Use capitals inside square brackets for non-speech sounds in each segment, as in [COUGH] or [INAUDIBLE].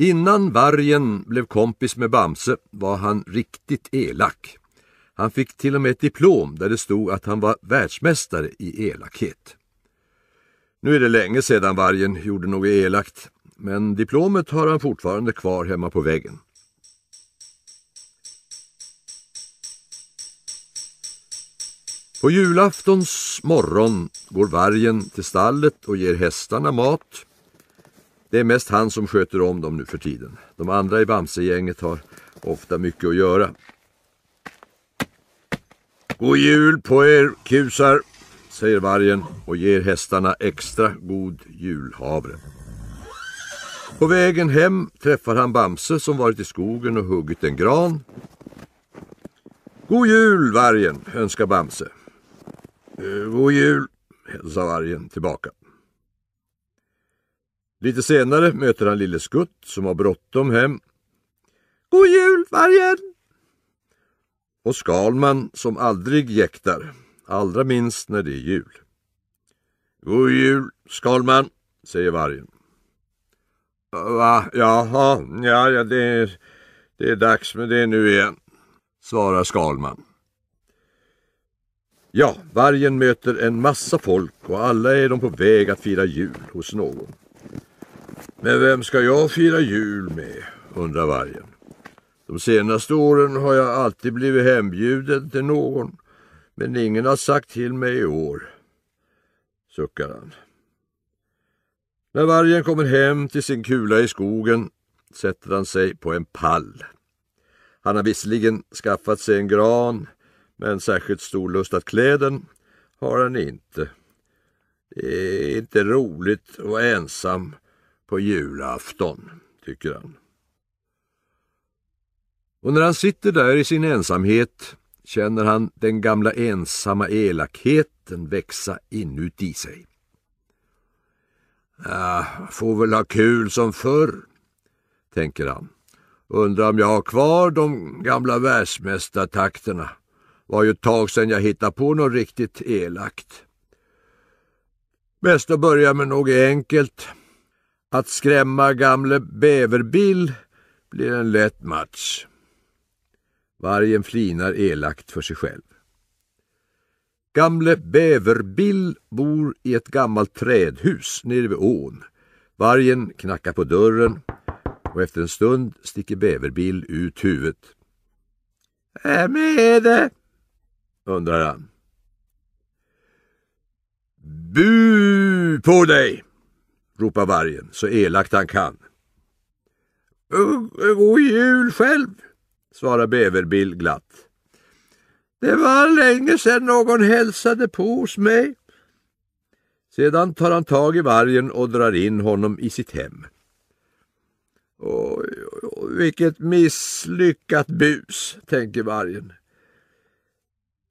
Innan vargen blev kompis med Bamse var han riktigt elak. Han fick till och med ett diplom där det stod att han var världsmästare i elakhet. Nu är det länge sedan vargen gjorde något elakt, men diplomet har han fortfarande kvar hemma på väggen. På julaftons morgon går vargen till stallet och ger hästarna mat. Det är mest han som sköter om dem nu för tiden. De andra i Bamsegänget har ofta mycket att göra. God jul på er kusar, säger vargen och ger hästarna extra god julhavre. På vägen hem träffar han Bamse som varit i skogen och huggit en gran. God jul vargen, önskar Bamse. Eh, god jul, hälsar vargen tillbaka. Lite senare möter han Lille Skutt som har bråttom hem. God jul vargen! Och Skalman som aldrig jäktar, allra minst när det är jul. God jul Skalman, säger vargen. Va? Jaha, ja, ja det, är, det är dags med det nu igen, svarar Skalman. Ja, vargen möter en massa folk och alla är de på väg att fira jul hos någon. Men vem ska jag fira jul med? undrar vargen. De senaste åren har jag alltid blivit hembjuden till någon, men ingen har sagt till mig i år, suckar han. När vargen kommer hem till sin kula i skogen sätter han sig på en pall. Han har visserligen skaffat sig en gran, men särskilt stor lust att klä den har han inte. Det är inte roligt att vara ensam på julafton, tycker han. Och när han sitter där i sin ensamhet känner han den gamla ensamma elakheten växa inuti sig. Ja, får väl ha kul som förr, tänker han. Undrar om jag har kvar de gamla världsmästartakterna. Var ju ett tag sedan jag hittade på något riktigt elakt. Bäst att börja med något enkelt. Att skrämma gamle Bäverbill blir en lätt match. Vargen flinar elakt för sig själv. Gamle Bäverbill bor i ett gammalt trädhus nere vid ån. Vargen knackar på dörren och efter en stund sticker Bäverbill ut huvudet. Vem är det? undrar han. Bu på dig! Ropar vargen så elakt han kan. God jul själv, svarar Bäverbill glatt. Det var länge sedan någon hälsade på hos mig. Sedan tar han tag i vargen och drar in honom i sitt hem. Oj, oj, vilket misslyckat bus, tänker vargen.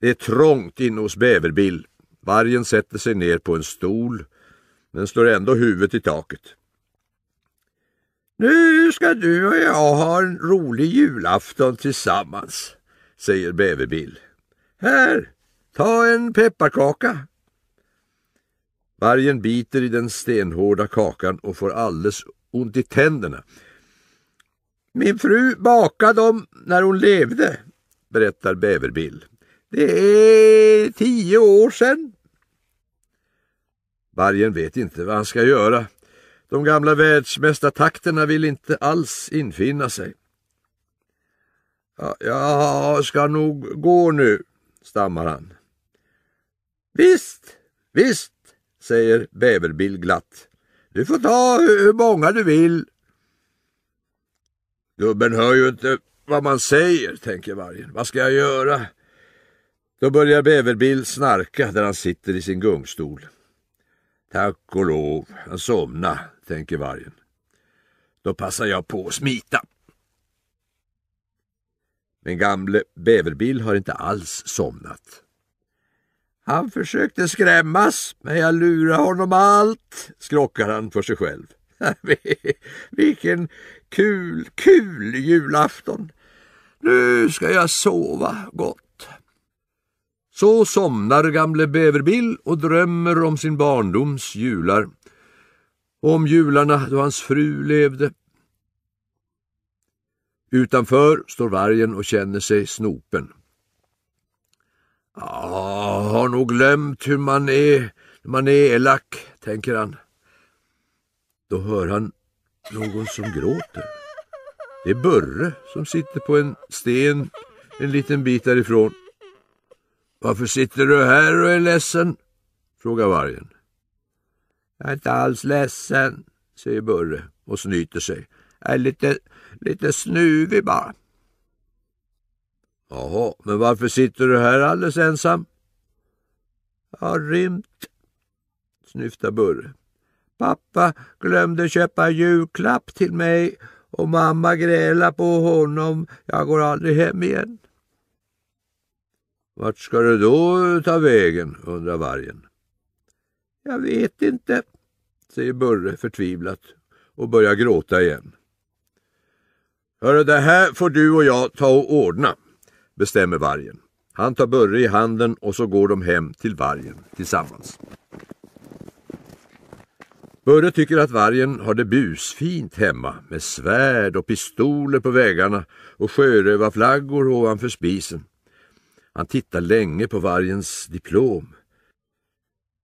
Det är trångt inne hos Bäverbill. Vargen sätter sig ner på en stol men slår ändå huvudet i taket. Nu ska du och jag ha en rolig julafton tillsammans, säger Bäverbill. Här, ta en pepparkaka. Vargen biter i den stenhårda kakan och får alldeles ont i tänderna. Min fru bakade dem när hon levde, berättar Bäverbill. Det är tio år sedan. Vargen vet inte vad han ska göra. De gamla världsmästartakterna vill inte alls infinna sig. Ja, jag ska nog gå nu, stammar han. Visst, visst, säger Bäverbill glatt. Du får ta hur många du vill. Gubben hör ju inte vad man säger, tänker vargen. Vad ska jag göra? Då börjar Bäverbill snarka där han sitter i sin gungstol. Tack och lov, han somna, tänker vargen. Då passar jag på att smita. Men gamle Bäverbill har inte alls somnat. Han försökte skrämmas, men jag lurade honom allt, skrockar han för sig själv. [LAUGHS] Vilken kul, kul julafton. Nu ska jag sova gott. Så somnar gamle Bäverbill och drömmer om sin barndoms jular. och om jularna då hans fru levde. Utanför står vargen och känner sig snopen. Ja, har nog glömt hur man är när man är elak, tänker han. Då hör han någon som gråter. Det är Burre som sitter på en sten en liten bit därifrån. Varför sitter du här och är ledsen? frågar vargen. Jag är inte alls ledsen, säger Burre och snyter sig. Jag är lite, lite snuvig bara. Jaha, men varför sitter du här alldeles ensam? Jag har rymt, snyftar Burre. Pappa glömde köpa julklapp till mig och mamma grälar på honom. Jag går aldrig hem igen. Vart ska du då ta vägen, undrar vargen. Jag vet inte, säger Burre förtvivlat och börjar gråta igen. Hörru, det här får du och jag ta och ordna, bestämmer vargen. Han tar Burre i handen och så går de hem till vargen tillsammans. Burre tycker att vargen har det busfint hemma med svärd och pistoler på vägarna och sjörövarflaggor ovanför spisen. Han tittar länge på vargens diplom.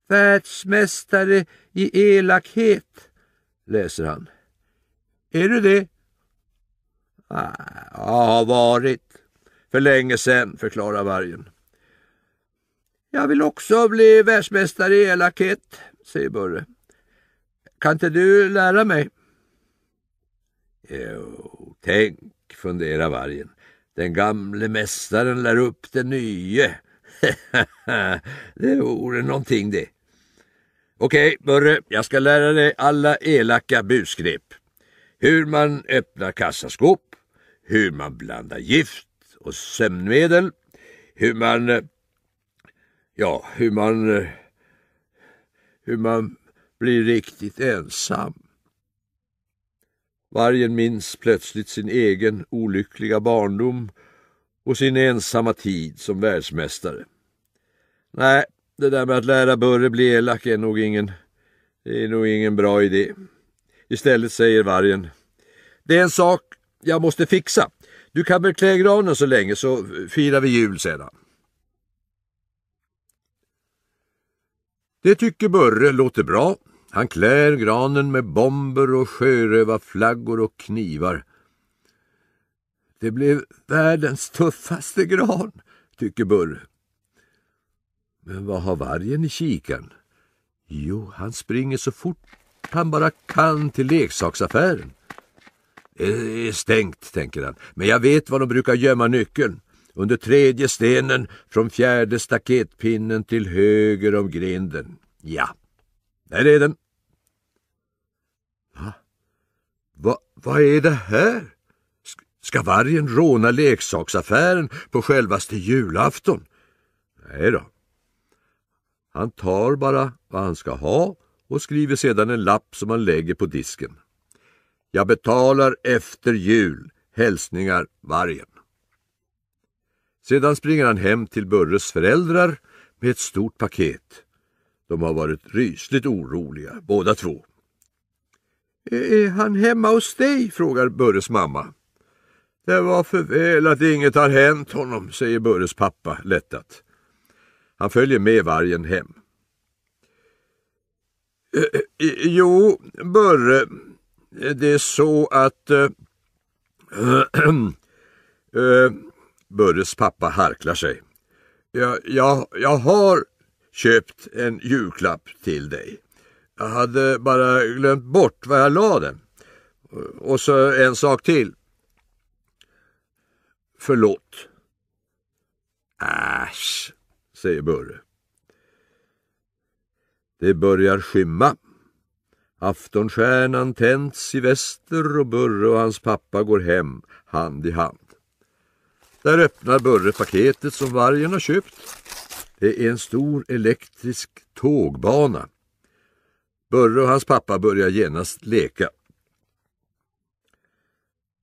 Världsmästare i elakhet, läser han. Är du det? Ah, jag har varit. För länge sedan, förklarar vargen. Jag vill också bli världsmästare i elakhet, säger Burre. Kan inte du lära mig? Jo, tänk, funderar vargen. Den gamle mästaren lär upp den nye. [LAUGHS] det vore någonting det. Okej, Burre, jag ska lära dig alla elaka busgrepp. Hur man öppnar kassaskåp, hur man blandar gift och sömnmedel, hur man... Ja, hur man... Hur man blir riktigt ensam. Vargen minns plötsligt sin egen olyckliga barndom och sin ensamma tid som världsmästare. Nej, det där med att lära Burre bli elak är nog ingen, det är nog ingen bra idé. Istället säger vargen. Det är en sak jag måste fixa. Du kan väl klä granen så länge så firar vi jul sedan. Det tycker Burre låter bra. Han klär granen med bomber och sjörövarflaggor och knivar. Det blev världens tuffaste gran, tycker Burre. Men vad har vargen i kikan? Jo, han springer så fort han bara kan till leksaksaffären. Det är stängt, tänker han, men jag vet var de brukar gömma nyckeln. Under tredje stenen från fjärde staketpinnen till höger om grinden. Ja, där är den. Va? Va, vad är det här? Ska vargen råna leksaksaffären på självaste julafton? Nej då. Han tar bara vad han ska ha och skriver sedan en lapp som han lägger på disken. Jag betalar efter jul. Hälsningar Vargen. Sedan springer han hem till Burres föräldrar med ett stort paket. De har varit rysligt oroliga, båda två. Är han hemma hos dig? frågar Burres mamma. Det var för väl att inget har hänt honom, säger Burres pappa lättat. Han följer med vargen hem. Eh, eh, jo, Burre, det är så att... Äh, äh, [CLEARS THROAT] Burres pappa harklar sig. Jag, jag, jag har köpt en julklapp till dig. Jag hade bara glömt bort var jag la den. Och så en sak till. Förlåt. Äsch, säger Burre. Det börjar skymma. Aftonstjärnan tänds i väster och Burre och hans pappa går hem hand i hand. Där öppnar Burre paketet som vargen har köpt. Det är en stor elektrisk tågbana. Burre och hans pappa börjar genast leka.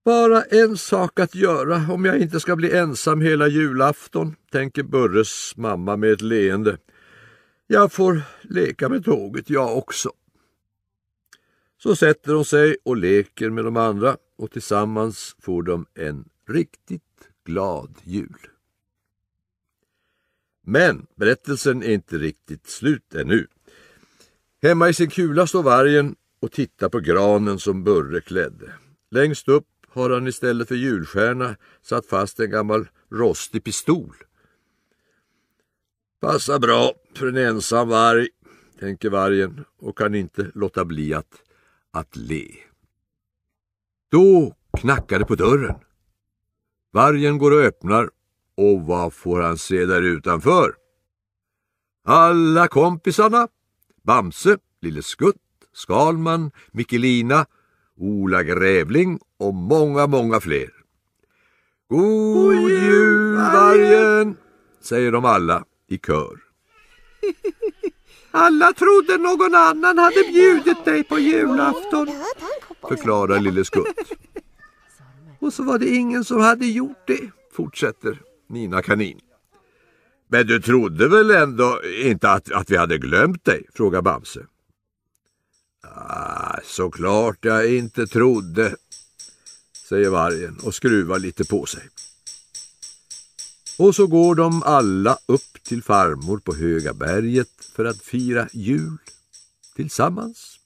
Bara en sak att göra om jag inte ska bli ensam hela julafton, tänker Burres mamma med ett leende. Jag får leka med tåget jag också. Så sätter hon sig och leker med de andra och tillsammans får de en riktigt glad jul. Men berättelsen är inte riktigt slut ännu. Hemma i sin kula står vargen och tittar på granen som Burre klädde. Längst upp har han istället för julstjärna satt fast en gammal rostig pistol. Passar bra för en ensam varg, tänker vargen och kan inte låta bli att, att le. Då knackar det på dörren. Vargen går och öppnar och vad får han se där utanför? Alla kompisarna, Bamse, Lille Skutt, Skalman, Mikkelina, Ola Grävling och många, många fler. God jul vargen, säger de alla i kör. Alla trodde någon annan hade bjudit dig på julafton, förklarar Lille Skutt. Och så var det ingen som hade gjort det, fortsätter Nina Kanin. Men du trodde väl ändå inte att, att vi hade glömt dig? frågar Bamse. Ah, såklart jag inte trodde, säger vargen och skruvar lite på sig. Och så går de alla upp till farmor på Höga berget för att fira jul tillsammans.